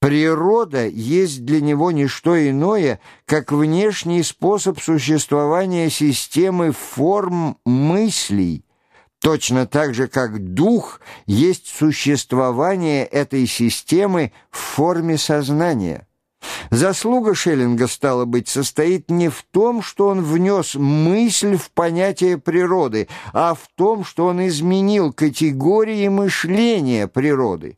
Природа есть для него не что иное, как внешний способ существования системы форм мыслей, точно так же, как дух есть существование этой системы в форме сознания. Заслуга Шеллинга, стало быть, состоит не в том, что он внес мысль в понятие природы, а в том, что он изменил категории мышления природы.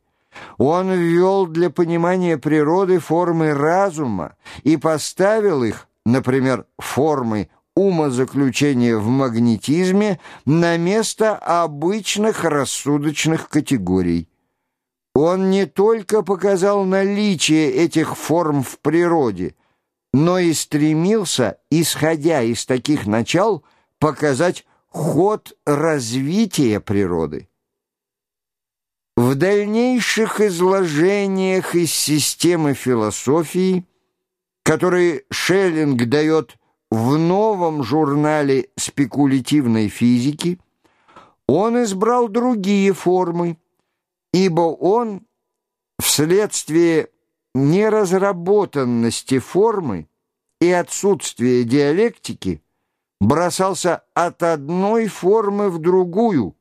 Он ввел для понимания природы формы разума и поставил их, например, формы умозаключения в магнетизме на место обычных рассудочных категорий. Он не только показал наличие этих форм в природе, но и стремился, исходя из таких начал, показать ход развития природы. В дальнейших изложениях из системы философии, которые Шеллинг дает в новом журнале спекулятивной физики, он избрал другие формы, ибо он вследствие неразработанности формы и отсутствия диалектики бросался от одной формы в другую,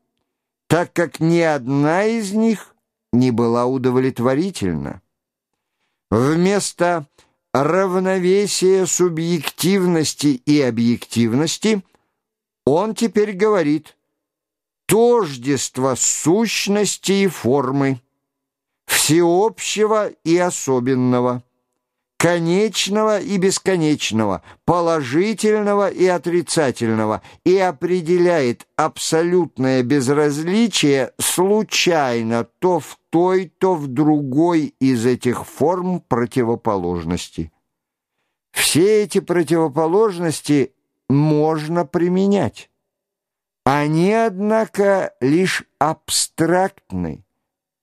так как ни одна из них не была удовлетворительна. Вместо равновесия субъективности и объективности он теперь говорит – тождество сущности и формы, всеобщего и особенного, конечного и бесконечного, положительного и отрицательного, и определяет абсолютное безразличие случайно то в той, то в другой из этих форм противоположности. Все эти противоположности можно применять. Они, однако, лишь абстрактны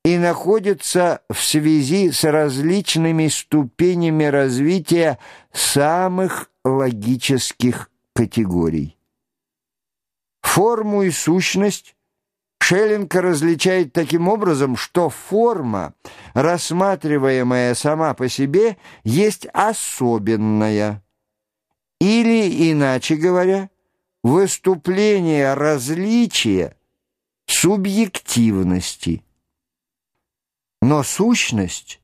и находятся в связи с различными ступенями развития самых логических категорий. Форму и сущность Шеллинг различает таким образом, что форма, рассматриваемая сама по себе, есть особенная, или, иначе говоря, выступление различия субъективности. Но сущность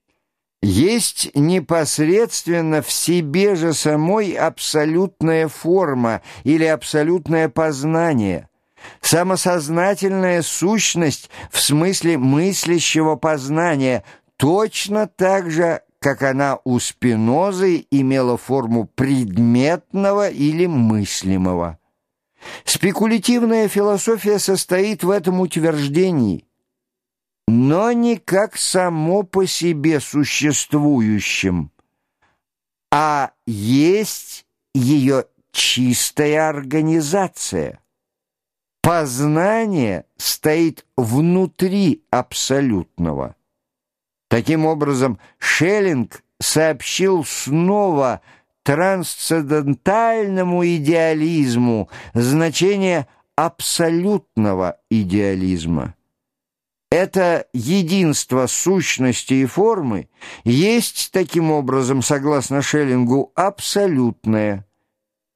есть непосредственно в себе же самой абсолютная форма или абсолютное познание, самосознательная сущность в смысле мыслящего познания, точно так же, как она у Спинозы имела форму предметного или мыслимого. Спекулятивная философия состоит в этом утверждении, но не как само по себе существующем, а есть ее чистая организация. Познание стоит внутри абсолютного. Таким образом, Шеллинг сообщил снова – трансцендентальному идеализму значение абсолютного идеализма. Это единство сущности и формы есть, таким образом, согласно Шеллингу, абсолютное,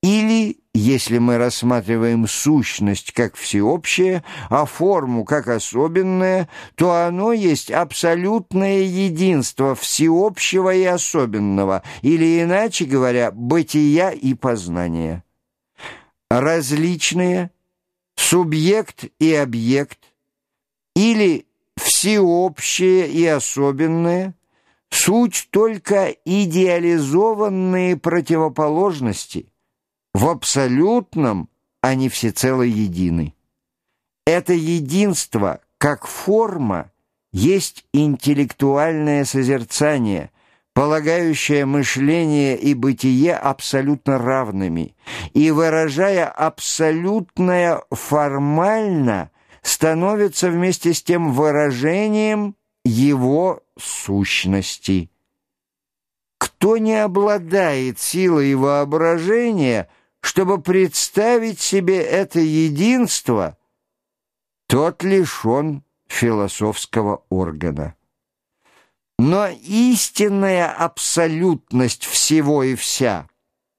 или если мы рассматриваем сущность как всеобщее, а форму как особенное, то оно есть абсолютное единство всеобщего и особенного, или, иначе говоря, бытия и познания. Различные, субъект и объект, или всеобщее и особенное, суть только идеализованные противоположности – в абсолютном они всецело едины. Это единство, как форма, есть интеллектуальное созерцание, полагающее мышление и бытие абсолютно равными, и, выражая абсолютное формально, становится вместе с тем выражением его сущности. Кто не обладает силой воображения – чтобы представить себе это единство, тот лишен философского органа. Но истинная абсолютность всего и вся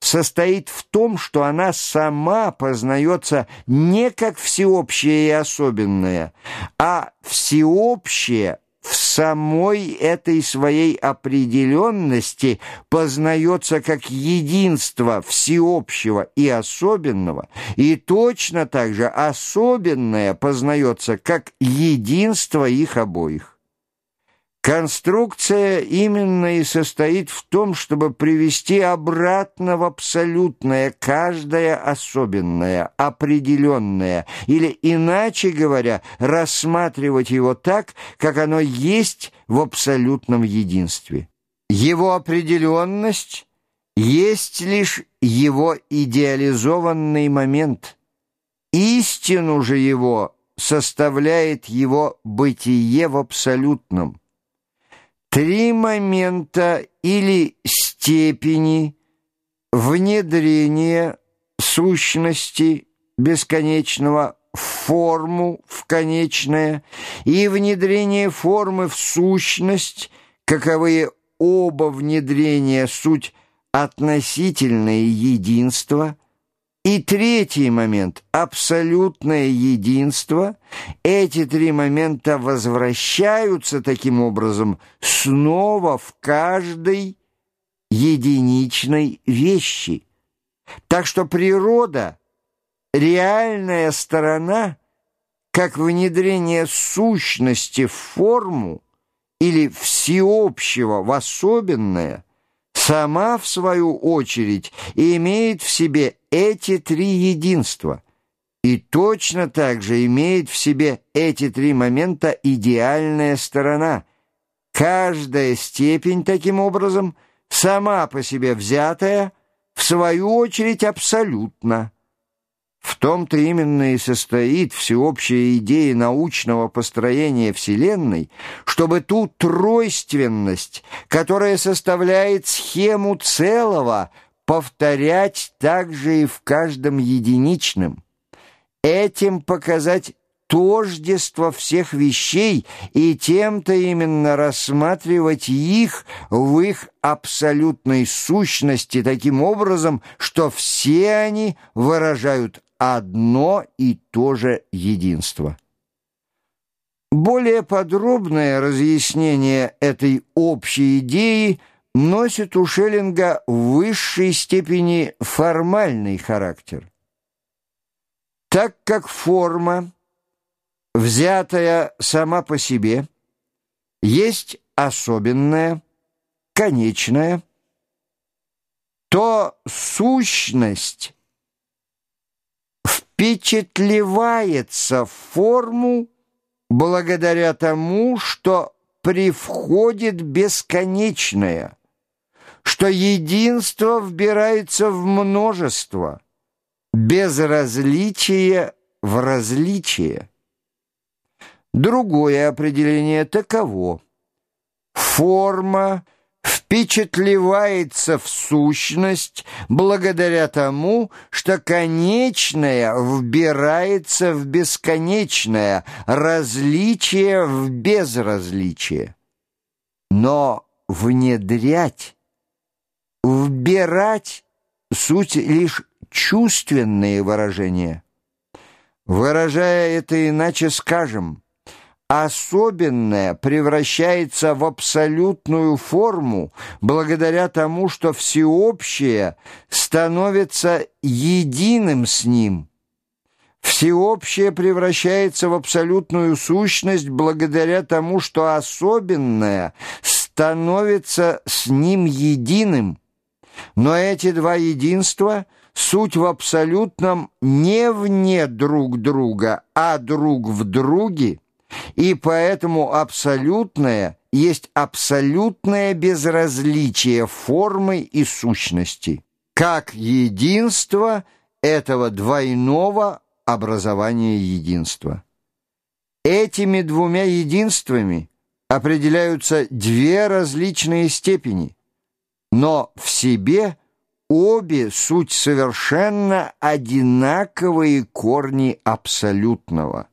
состоит в том, что она сама познается не как всеобщее и особенное, а всеобщее в самой этой своей определенности познается как единство всеобщего и особенного, и точно так же особенное познается как единство их обоих. Конструкция именно и состоит в том, чтобы привести обратно в абсолютное каждое особенное, определенное, или, иначе говоря, рассматривать его так, как оно есть в абсолютном единстве. Его определенность есть лишь его идеализованный момент. Истину же его составляет его бытие в абсолютном. Три момента или степени внедрения сущности бесконечного в форму в конечное и внедрение формы в сущность, каковые оба внедрения суть относительное единство – и третий момент — абсолютное единство. Эти три момента возвращаются таким образом снова в каждой единичной вещи. Так что природа, реальная сторона, как внедрение сущности в форму или всеобщего в особенное — сама, в свою очередь, имеет в себе эти три единства и точно так же имеет в себе эти три момента идеальная сторона. Каждая степень, таким образом, сама по себе взятая, в свою очередь, абсолютно. В том-то именно и состоит всеобщая идея научного построения Вселенной, чтобы ту тройственность, которая составляет схему целого, повторять также и в каждом единичном. Этим показать тождество всех вещей и тем-то именно рассматривать их в их абсолютной сущности таким образом, что все они выражают одно и то же единство. Более подробное разъяснение этой общей идеи носит у Шеллинга в высшей степени формальный характер. Так как форма, взятая сама по себе, есть особенная, конечная, то сущность впечатлевается в форму благодаря тому, что привходит бесконечное, что единство вбирается в множество, безразличие в различие. Другое определение таково. Форма — впечатлевается в сущность благодаря тому, что конечное вбирается в бесконечное, различие в безразличие. Но внедрять, вбирать — суть лишь чувственные выражения. Выражая это иначе, скажем — особенное превращается в абсолютную форму благодаря тому, что всеобщее становится единым с ним. Всеобщее превращается в абсолютную сущность благодаря тому, что особенное становится с ним единым. Но эти два единства — суть в абсолютном не вне друг друга, а друг в друге — и поэтому абсолютное есть абсолютное безразличие формы и сущности, как единство этого двойного образования единства. Этими двумя единствами определяются две различные степени, но в себе обе суть совершенно одинаковые корни абсолютного.